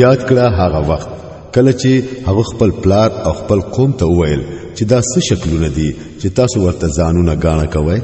یاد کړه هغه وخت کله چې هغه خپل پلار او خپل قوم ته وویل چې دا څه شکلونه دي چې تاسو ورته ځانونه غاڼه کوئ